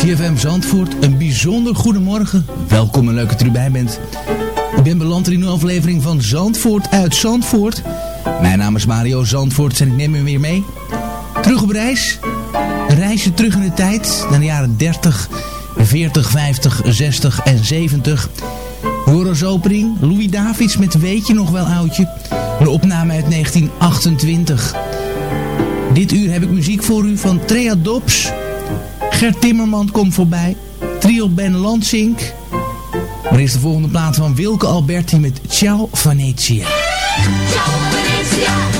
CFM Zandvoort, een bijzonder goedemorgen. Welkom en leuk dat u erbij bent. Ik ben beland in een aflevering van Zandvoort uit Zandvoort. Mijn naam is Mario Zandvoort en ik neem u weer mee. Terug op reis. Reisje terug in de tijd, naar de jaren 30, 40, 50, 60 en 70. Hoor als opening Louis Davids met Weet je nog wel oudje? Een opname uit 1928. Dit uur heb ik muziek voor u van Trea Dobbs... Gert Timmerman komt voorbij. Trio Ben Lansink. Maar eerst de volgende plaat van Wilke Alberti met Ciao Venezia. Ciao Venezia,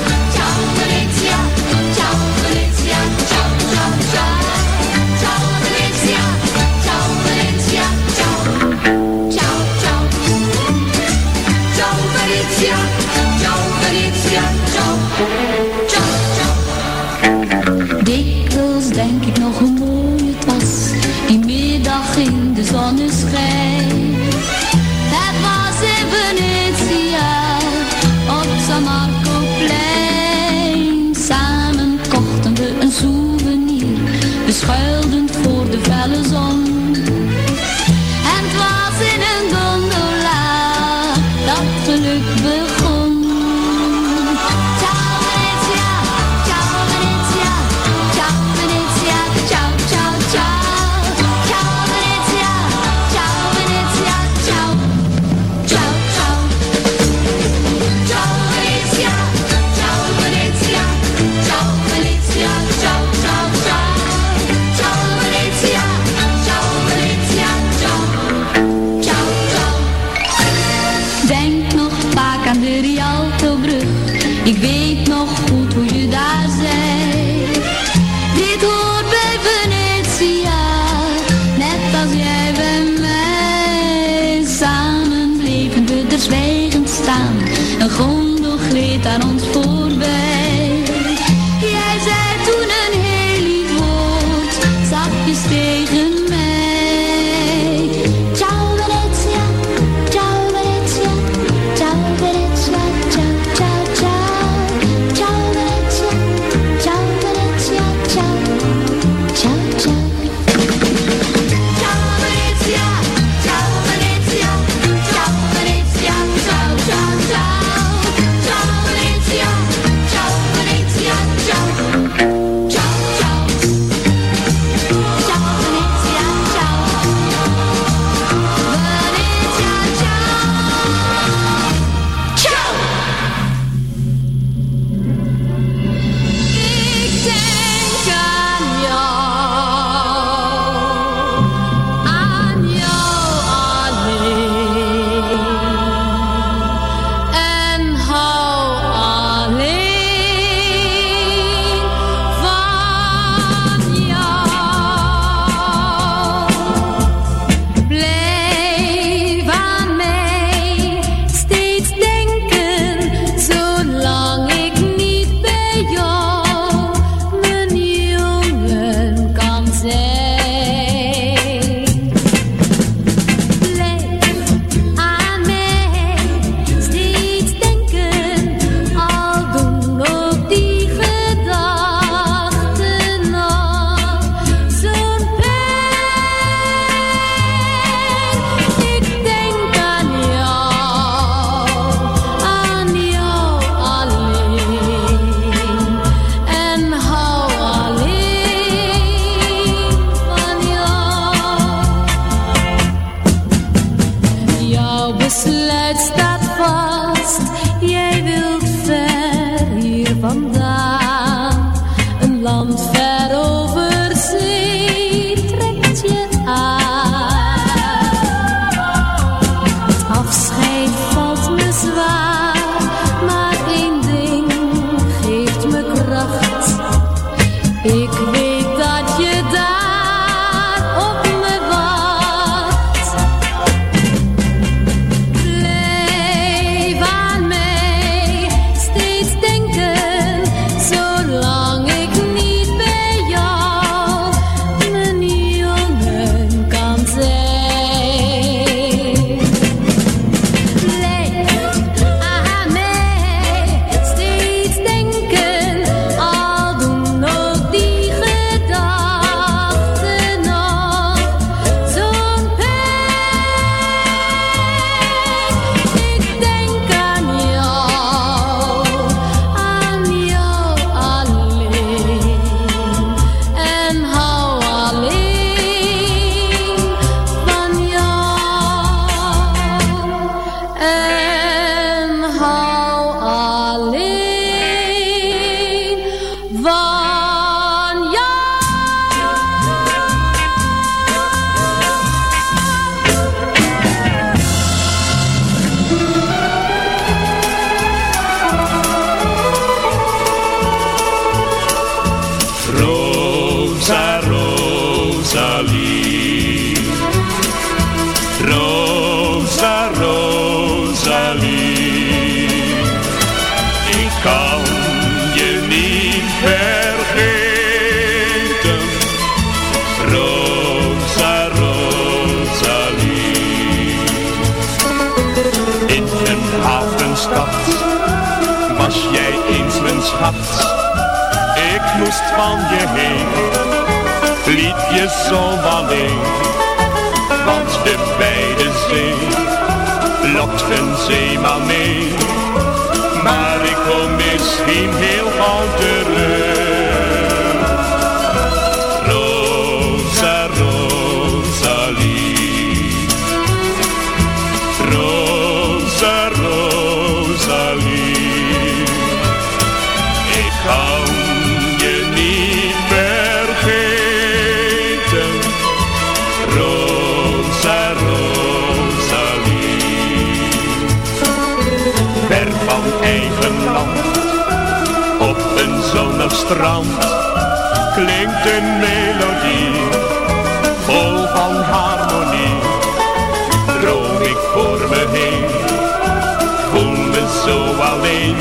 kan je niet vergeten. Rosalie. Ver van eigen land, op een zonnig strand, klinkt een melodie. Vol van harmonie, droom ik voor me heen, voel me zo alleen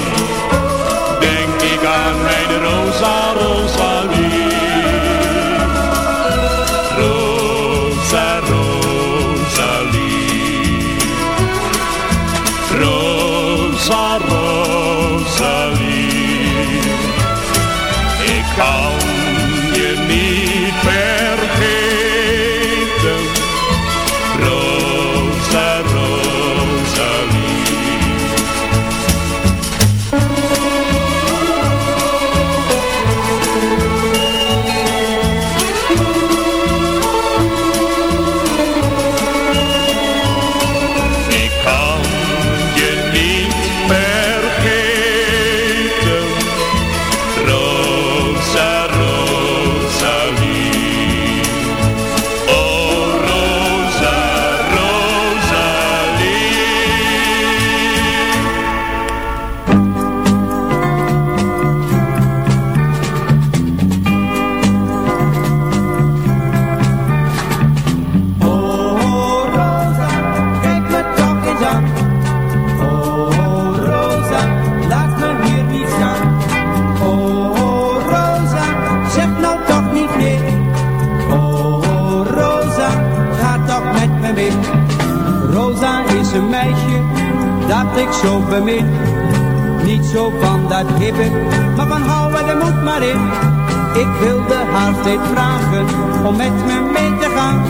Ik wilde haar steeds vragen om met me mee te gaan.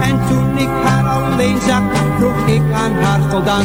En toen ik haar alleen zag, vroeg ik aan haar voldaan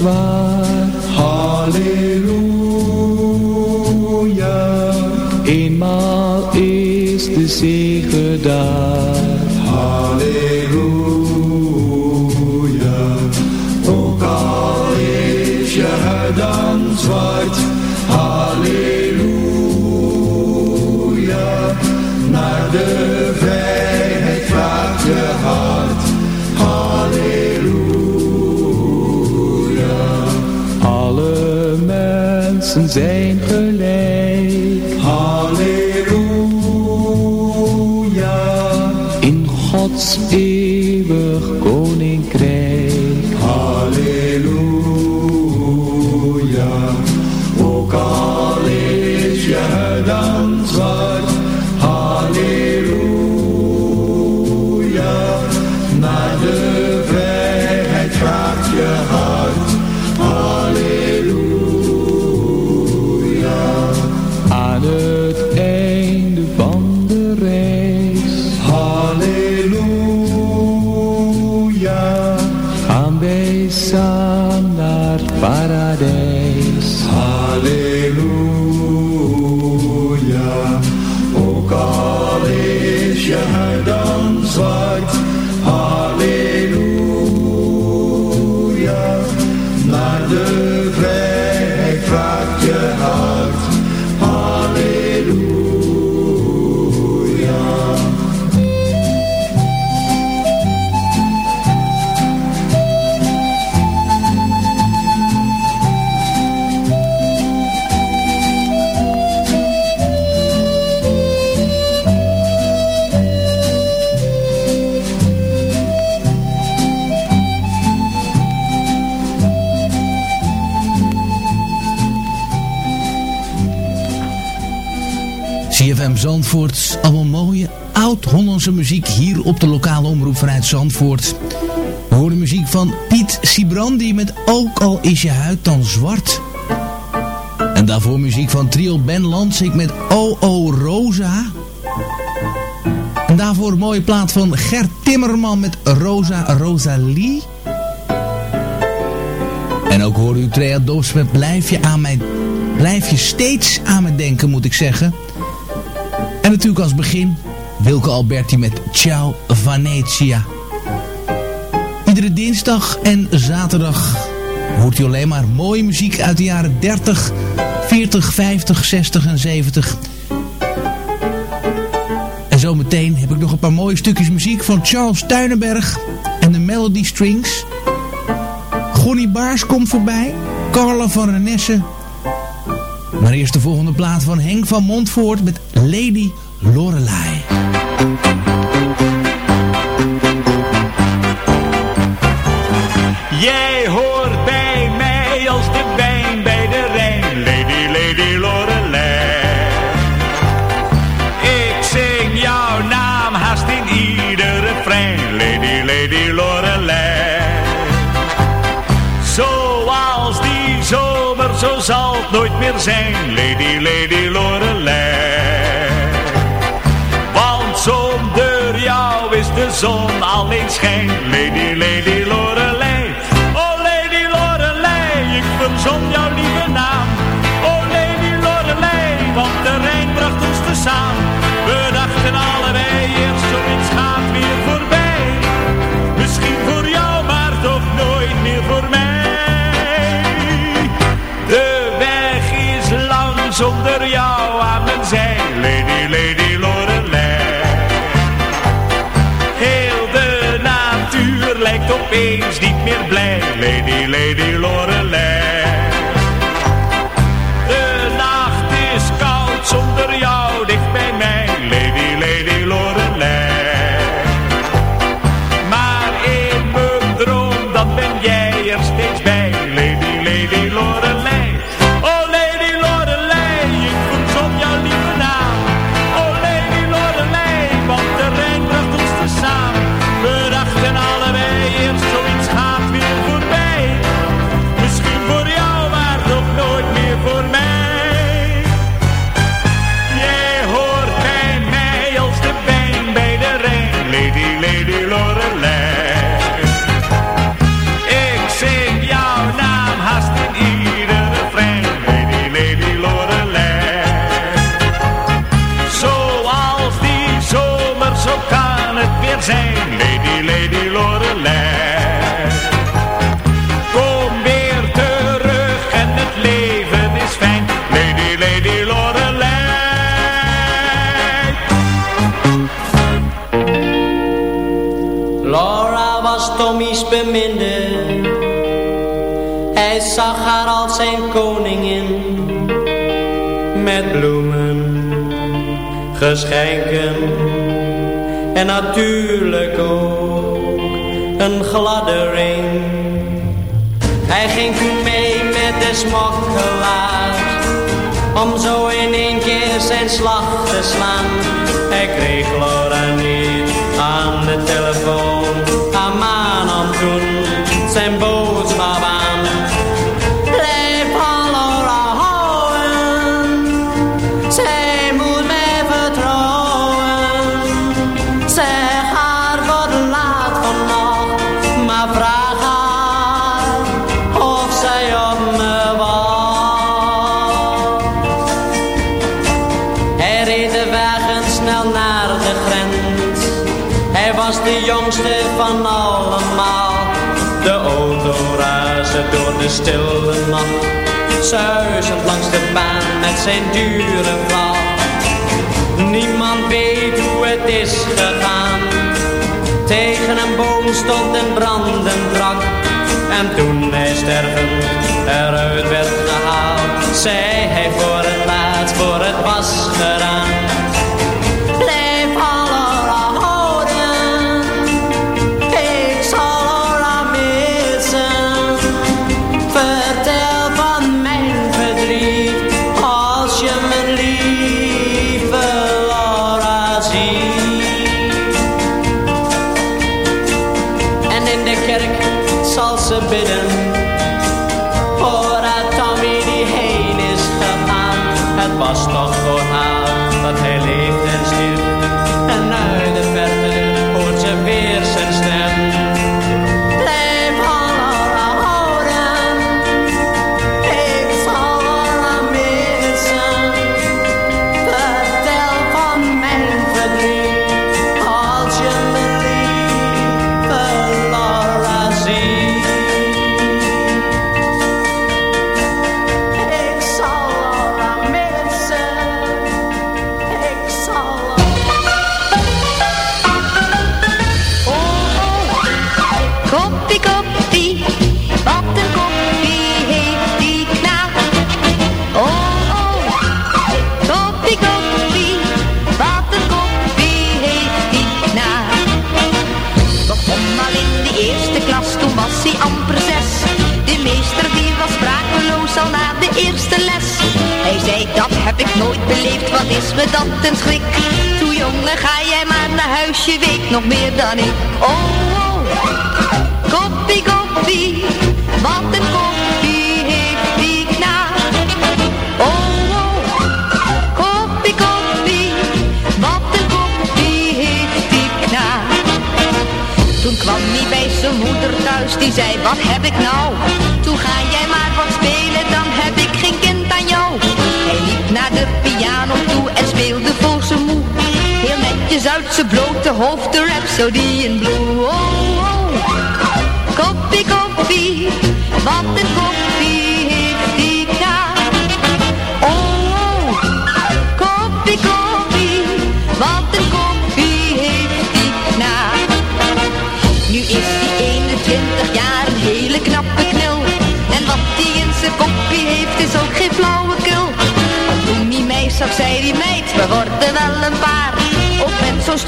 zwaar. must be oud-Hollandse muziek hier op de lokale omroep vanuit Zandvoort. We horen muziek van Piet Sibrandi met Ook al is je huid dan zwart. En daarvoor muziek van trio Ben Lansing met O.O. Rosa. En daarvoor een mooie plaat van Gert Timmerman met Rosa Rosalie. En ook horen u Trea Dobbs met Blijf je, aan mij, blijf je steeds aan me denken moet ik zeggen. En natuurlijk als begin Wilke Alberti met Ciao Venezia. Iedere dinsdag en zaterdag hoort u alleen maar mooie muziek uit de jaren 30, 40, 50, 60 en 70. En zometeen heb ik nog een paar mooie stukjes muziek van Charles Tuinenberg en de Melody Strings. Gonnie Baars komt voorbij, Carla van Renesse... Maar eerst de volgende plaat van Henk van Montvoort met Lady Lorelei. Nooit meer zijn, Lady, Lady geschenken en natuurlijk ook een gladdering. Hij ging toen mee met de smokkelaars om zo in één keer zijn slag te slaan. Hij kreeg lood suizend langs de baan met zijn dure val. Niemand weet hoe het is gegaan. Tegen een boom stond een brandend wrak. En toen hij sterven eruit werd gehaald, zei hij voor het laatst voor het was geraakt.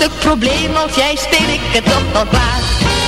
het probleem, als jij speel ik het toch wel klaar.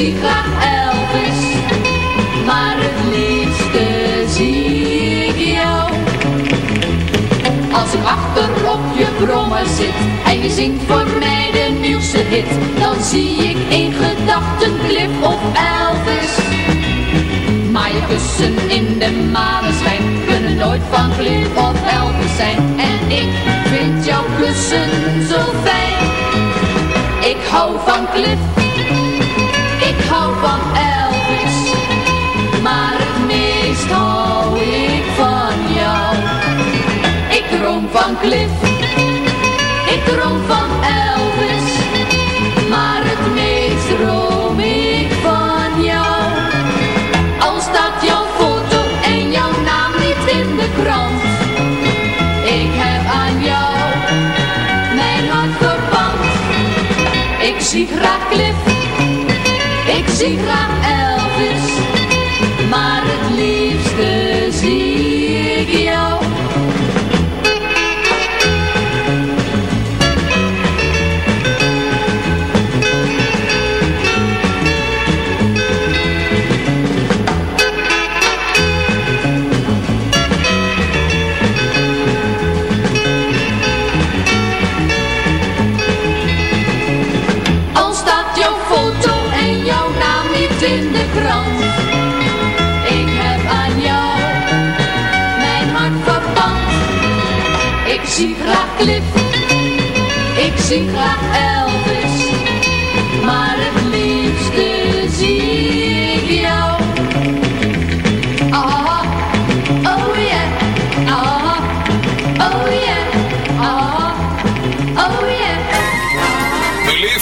Ik zie graag Elvis, maar het liefste zie ik jou. Als ik achter op je brommer zit en je zingt voor mij de nieuwste hit, dan zie ik in gedachten Cliff of Elvis. Maar je kussen in de maneschijn kunnen nooit van Cliff of Elvis zijn. En ik vind jouw kussen zo fijn. Ik hou van Cliff, ik hou van Elvis, maar het meest hou ik van jou. Ik droom van Cliff, ik droom van Elvis, maar het meest droom ik van jou. Al staat jouw foto en jouw naam niet in de krant, ik heb aan jou mijn hart verpand. Ik zie graag Cliff, ik zie graag Elvis, zie graag Cliff, ik zie graag Elvis,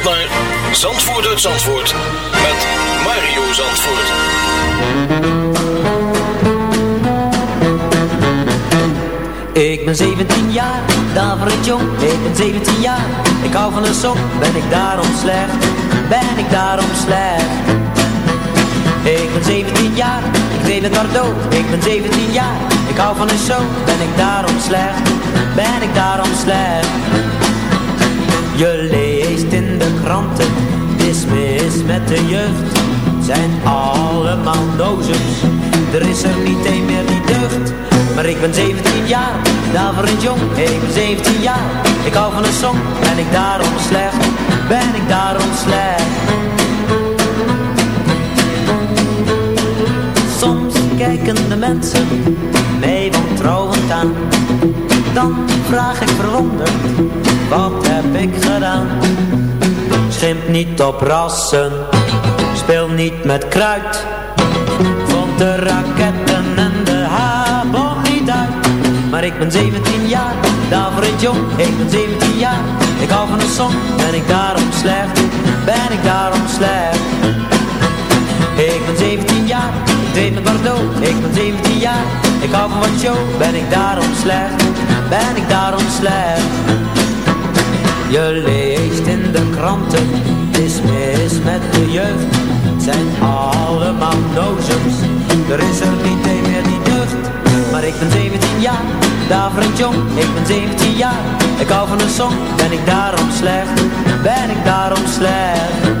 naar Zandvoort uit Zandvoort met Mario Zandvoort. Ik ben 17 jaar, daverend jong, ik ben 17 jaar Ik hou van een song, ben ik daarom slecht, ben ik daarom slecht? Ik ben 17 jaar, ik weet het maar dood. Ik ben 17 jaar, ik hou van een show, ben ik daarom slecht, ben ik daarom slecht? Je in de kranten, het is mis met de jeugd. Zijn allemaal nozens, er is er niet een meer die deugt maar ik ben 17 jaar, daverend jong, ik ben 17 jaar. Ik hou van een song, ben ik daarom slecht, ben ik daarom slecht? Soms kijken de mensen mij wantrouwend aan Dan vraag ik verwonderd, wat heb ik gedaan? Schimp niet op rassen, speel niet met kruid. Vond de raketten en de habon niet uit. Maar ik ben 17 jaar, daverend jong Ik ben 17 jaar, ik hou van een song Ben ik daarom slecht, ben ik daarom slecht? Ik ben 17 jaar, ik weet met Bordeaux Ik ben 17 jaar, ik hou van wat show Ben ik daarom slecht, ben ik daarom slecht Je leest in de kranten, het is mis met de jeugd zijn allemaal nozems. Er is er niet een meer die deugd. Maar ik ben 17 jaar, daverend jong. Ik ben 17 jaar, ik hou van een song. Ben ik daarom slecht, ben ik daarom slecht.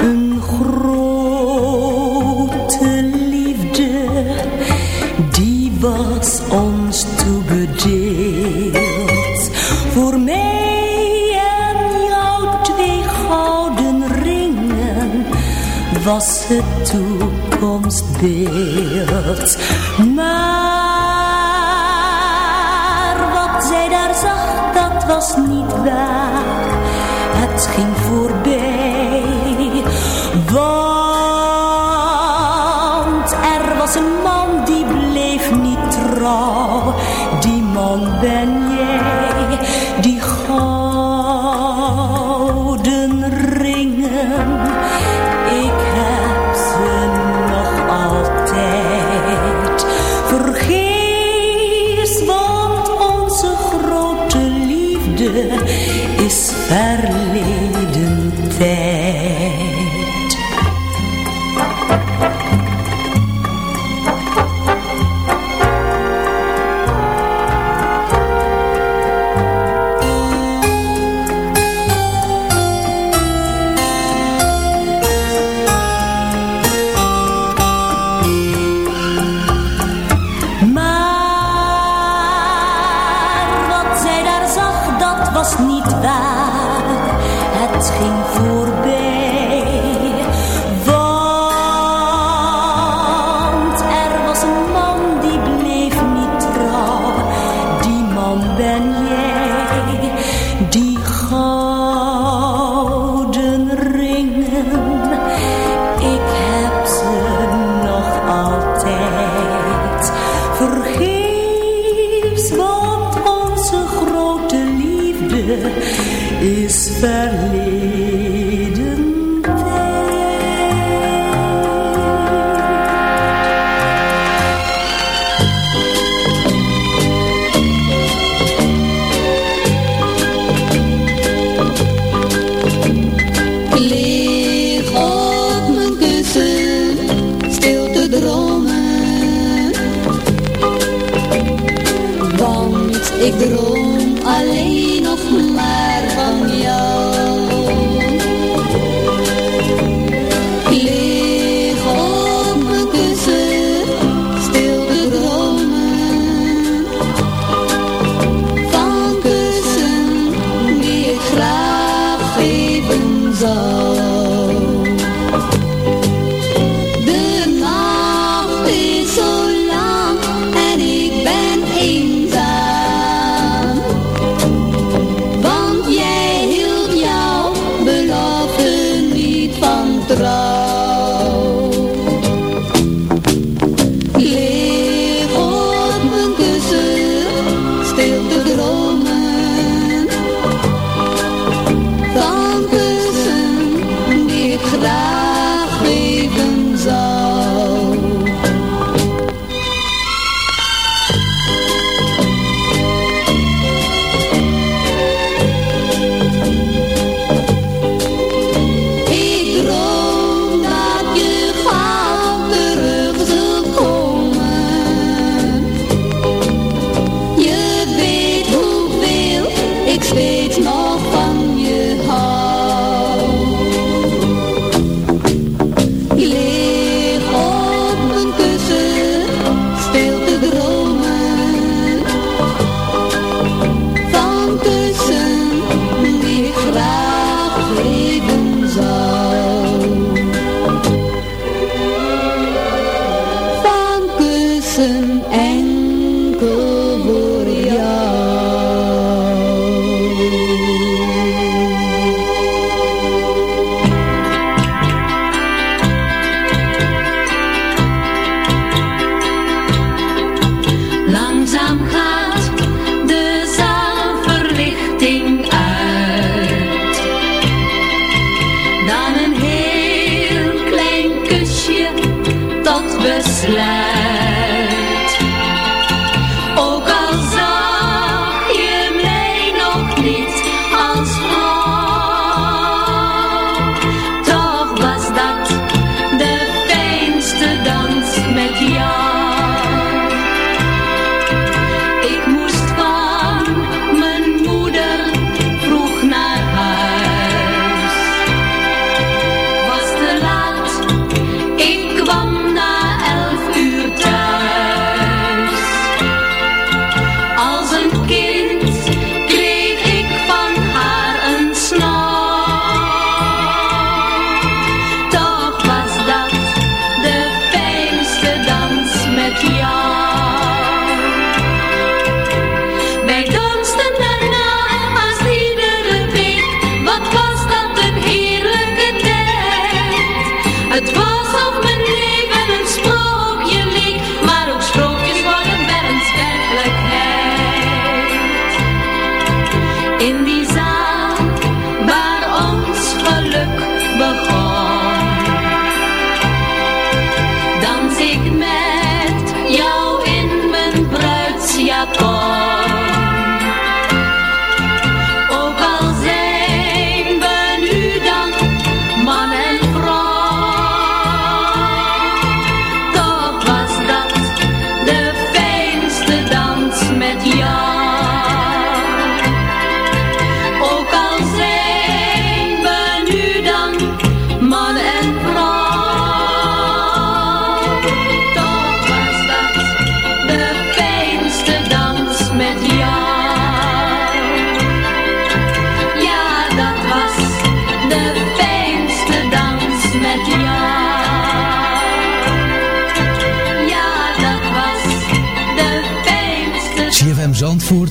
Een grote liefde, die was ons toebedeeld. Voor mij en jou twee gouden ringen was het toekomstbeeld. Maar wat zij daar zag, dat was niet waar. Het ging voorbij. Want er was een man die bleef niet trouw. Die man ben jij, die gouden ringen. Verleden tijd.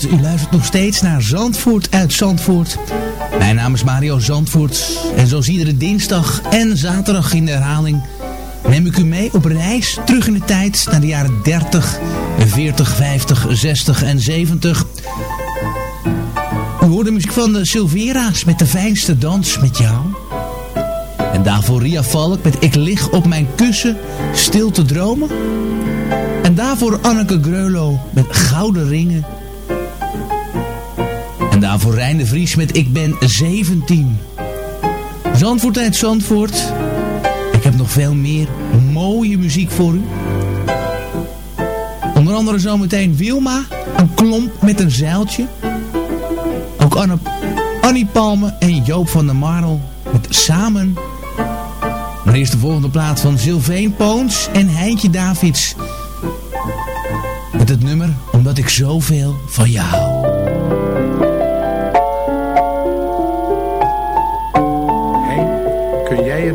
U luistert nog steeds naar Zandvoort uit Zandvoort. Mijn naam is Mario Zandvoort en zoals iedere dinsdag en zaterdag in de herhaling... neem ik u mee op reis terug in de tijd naar de jaren 30, 40, 50, 60 en 70... U hoort de muziek van de Silvera's met de fijnste dans met jou. En daarvoor Ria Valk met Ik lig op mijn kussen stil te dromen. En daarvoor Anneke Greulow met Gouden Ringen. En daarvoor Rijn de Vries met Ik ben 17. Zandvoort uit Zandvoort. Ik heb nog veel meer mooie muziek voor u. Onder andere zometeen Wilma, een klomp met een zeiltje. Ook Anne, Annie Palme en Joop van der Marel met Samen. Maar eerst de volgende plaat van Sylveen Poons en Heintje Davids. Met het nummer Omdat ik zoveel van jou hou.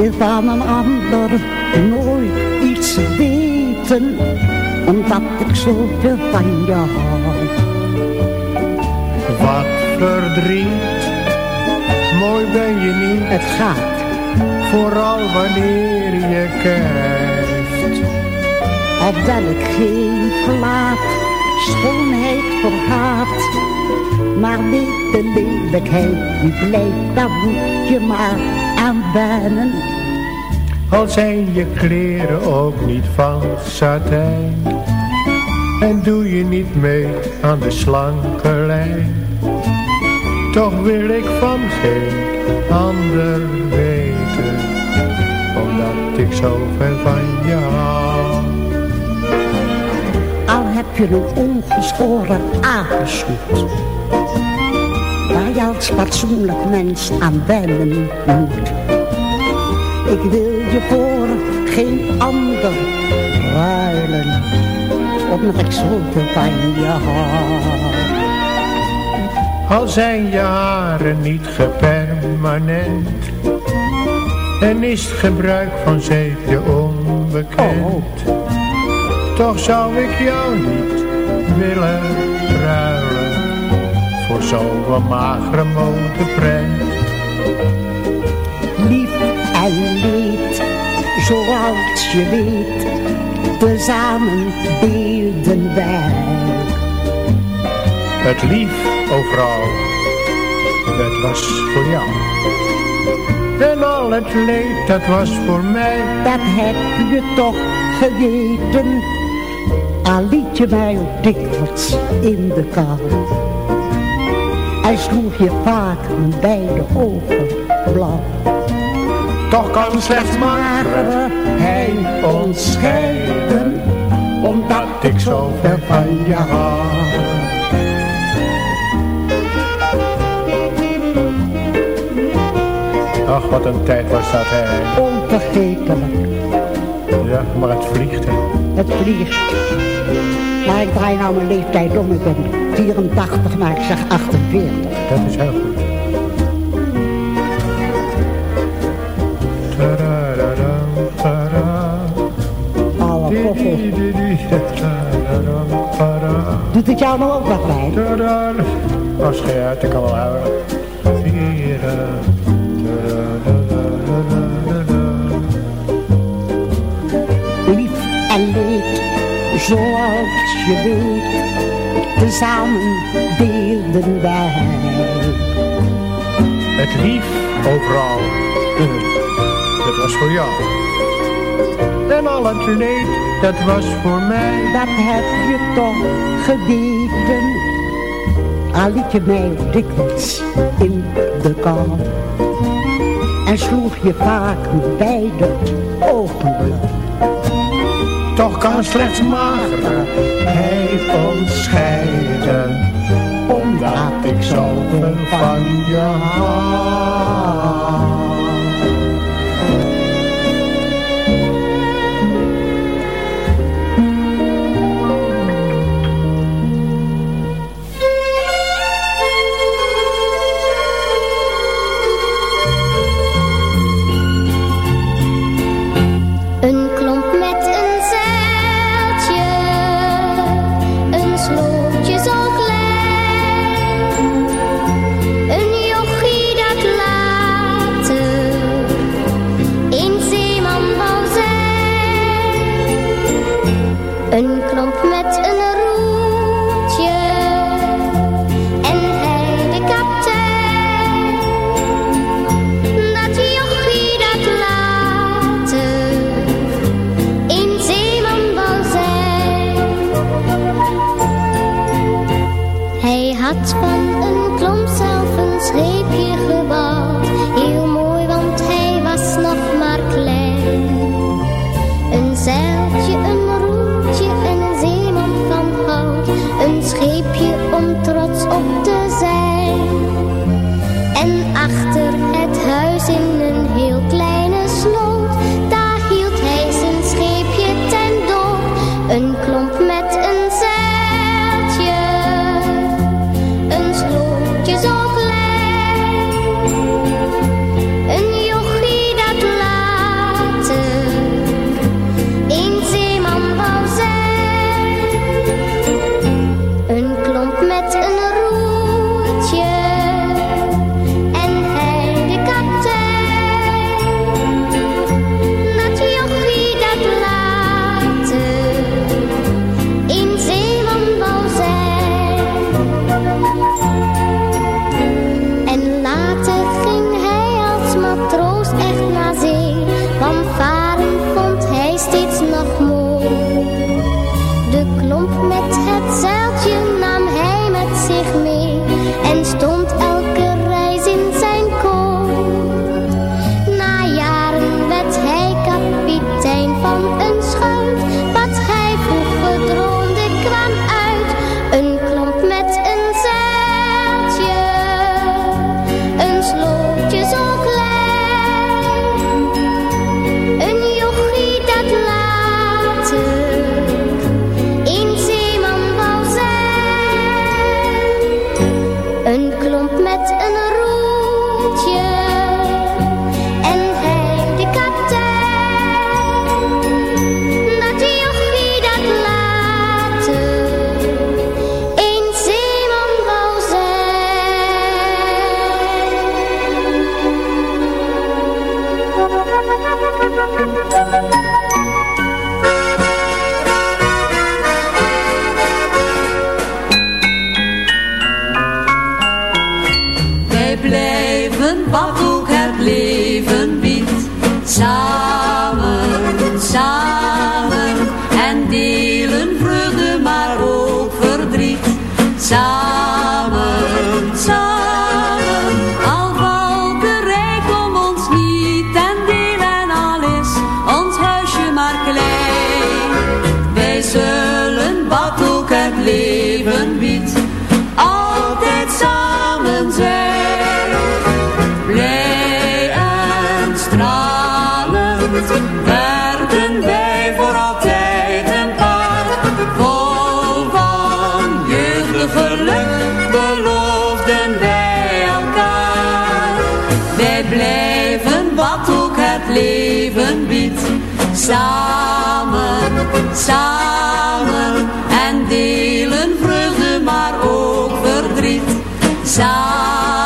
Ik wil van een ander nooit iets weten, omdat ik zoveel van je hou. Wat verdriet, mooi ben je niet. Het gaat, Vooral wanneer je kijkt. op ik geen plaat, schoonheid vergaat. Maar niet de lelijkheid die blijft, daar moet je maar aan wennen. Al zijn je kleren ook niet van satijn. En doe je niet mee aan de slanke lijn. Toch wil ik van geen ander weten. Omdat ik zo ver van je hou. Al heb je een ongeschoren aangesnoet. Als fatsoenlijk mens aan wennen moet. Ik wil je voor geen ander ruilen. Omdat ik zoveel van je hou. Al zijn je haren niet gepermanent. En is het gebruik van zeep je onbekend. Toch zou ik jou niet willen zo'n magere motorprent. Lief en leed, zoals je weet. Tezamen beelden wij. Het lief, overal, dat was voor jou. En al het leed, dat was voor mij. Dat heb je toch geweten. Al liet je mij ook dikwijls in de kou. Hij sloeg je vaak mijn beide ogen blauw. Toch kan slechts maar hij ons scheiden, omdat ik zo ver van je hou. Ach, wat een tijd was dat, hè. Onvergetelijk, Ja, maar het vliegt, hè. het vliegt. Maar ik draai nou mijn leeftijd om. Ik ben 84, maar ik zeg 48. Dat is heel goed. Alle tada. Doet het jou nou ook wat bij? Geen uit, ik kan wel houden. Lief en leed, zoals je weet. Tezamen deelden wij. Het lief overal, dat was voor jou. En al het leed, dat was voor mij. Dat heb je toch geweten. Al liet je mij dikwijls in de kou. En sloeg je vaak met beide ogen. Toch kan slechts magere hij ons scheiden. Omdat ik zoveel van je hou. Samen, samen en delen vreugde, maar ook verdriet. Samen,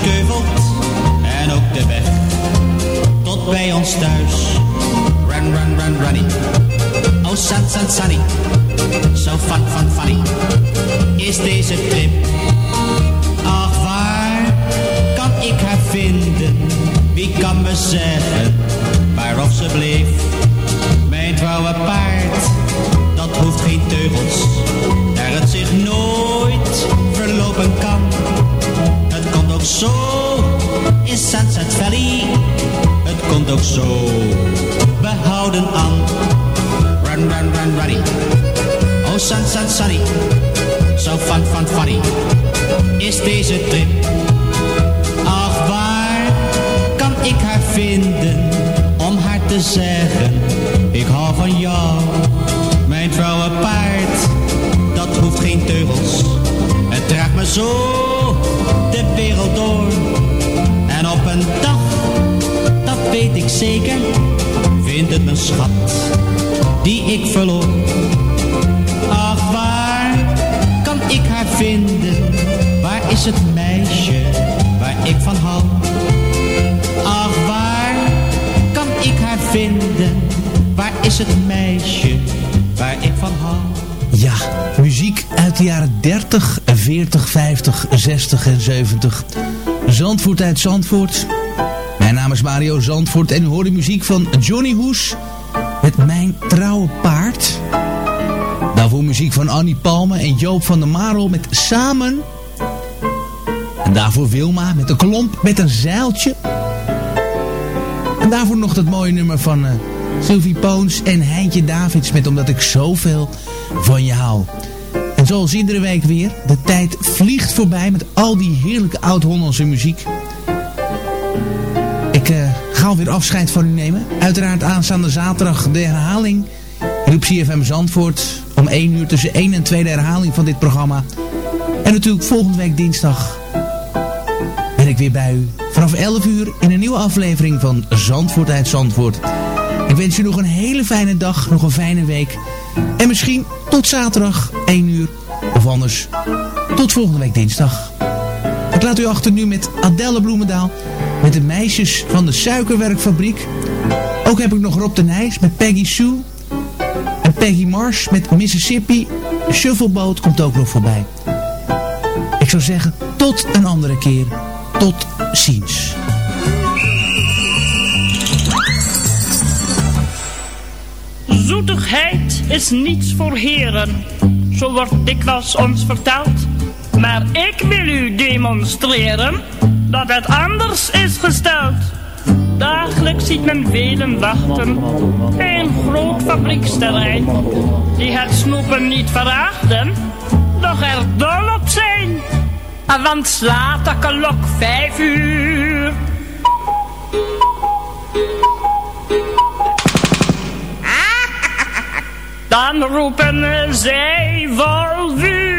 zachtjes keuvelt en ook de weg tot bij ons thuis. Run, run, run, runny. Oh, sun, sun, sunny. So fun, fun, funny. Is deze trip? Ach, waar kan ik haar vinden? Wie kan me zeggen waarof ze bleef? Mijn trouwe paard, dat hoeft geen teugels, daar het zich nooit verlopen ook zo in Sunset Valley, het komt ook zo behouden aan. Run, run, run, runny. Oh, sun, sun, sunny. So fun, fun, funny. Is deze trip? Ach, waar kan ik haar vinden om haar te zeggen? Ik hou van jou, mijn trouwe paard. Dat hoeft geen teugels. Het draagt me zo weet ik zeker, vindt het mijn schat die ik verloor. Ach, waar kan ik haar vinden? Waar is het meisje waar ik van hou? Ach, waar kan ik haar vinden? Waar is het meisje waar ik van hou? Ja, muziek uit de jaren 30, 40, 50, 60 en 70. Zandvoort uit Zandvoort. Mijn naam is Mario Zandvoort en u de muziek van Johnny Hoes met Mijn Trouwe Paard. Daarvoor muziek van Annie Palme en Joop van der Marel met Samen. En daarvoor Wilma met een klomp met een zeiltje. En daarvoor nog dat mooie nummer van uh, Sylvie Poons en Heintje Davids met Omdat ik zoveel van je hou. En zoals iedere week weer, de tijd vliegt voorbij met al die heerlijke oud-Hollandse muziek. Alweer afscheid van u nemen. Uiteraard aanstaande zaterdag de herhaling hier op CFM Zandvoort. Om 1 uur tussen 1 en 2 de herhaling van dit programma. En natuurlijk volgende week dinsdag ben ik weer bij u. Vanaf 11 uur in een nieuwe aflevering van Zandvoort uit Zandvoort. Ik wens u nog een hele fijne dag, nog een fijne week. En misschien tot zaterdag 1 uur. Of anders tot volgende week dinsdag. Ik laat u achter nu met Adelle Bloemendaal. Met de meisjes van de suikerwerkfabriek. Ook heb ik nog Rob de Nijs met Peggy Sue. En Peggy Marsh met Mississippi. Shuffleboat komt ook nog voorbij. Ik zou zeggen, tot een andere keer. Tot ziens. Zoetigheid is niets voor heren, zo wordt dikwijls ons verteld. Maar ik wil u demonstreren dat het anders is gesteld. Dagelijks ziet men velen wachten bij een groot fabrieksterrein. Die het snoepen niet verachten, doch er dol op zijn. Want slaat de klok vijf uur. Dan roepen zij vol vuur.